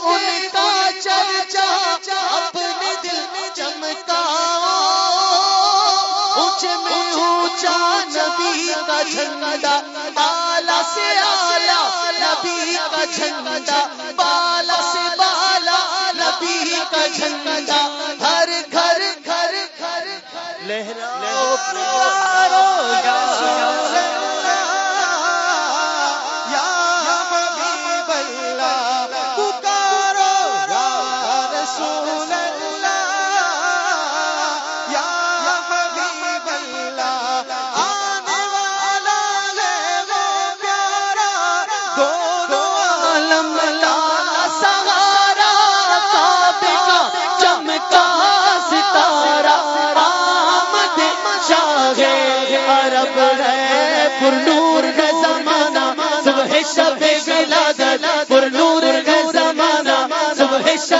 ان کا چرچا اپنے دل میں چمکا۔ اونچ کا جھنڈا، بالا سے آلہ نبی کا جھنڈا، بالا سے بالا نبی کا جھنڈا۔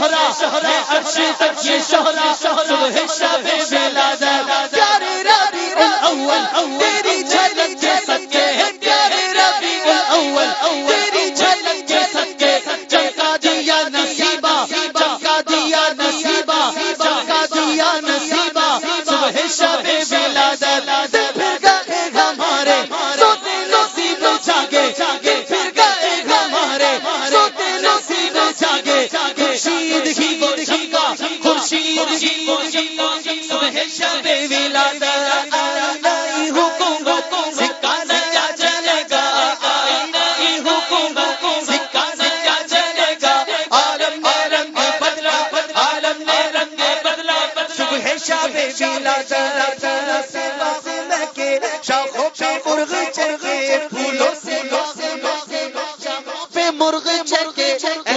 شہرا میں عرش تک شہرا شہرا شیلا کے شاخوں پہ مرغ چڑھ پھولوں سے مرغ چڑھ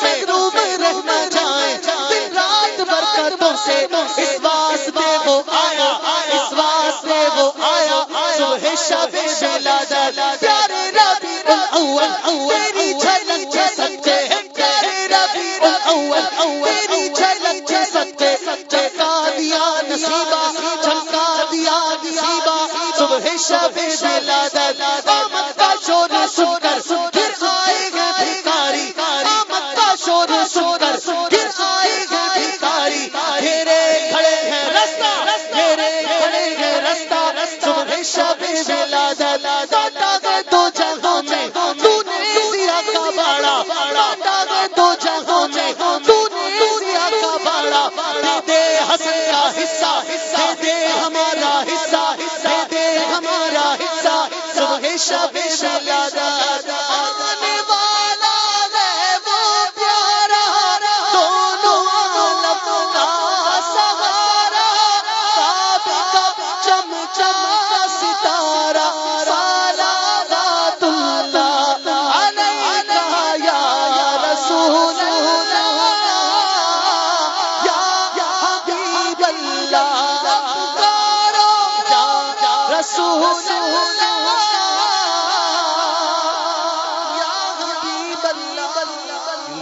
سے روبے رہنا چاہیں دن رات برکتوں سے اس واسطے وہ آیا۔ اس واسطے وہ آیا۔ صبح شب شہزادہ پیارے ربی الاول تیری جھلک جھلک سکتے ہیں۔ پیارے ربی الاول تیری جھلک جھلک سکتے چمکا دیا نصیبہ چمکا دیا نصیبہ صبح شب شہزادہ شب ولادت کاٹا گئے دو جگہوں میں تو نے سیا کا باڑا دو جگہوں میں تو نے کا باڑا، دے دے حصہ، دے ہمارا حصہ، دے دے ہمارا حصہ، صبح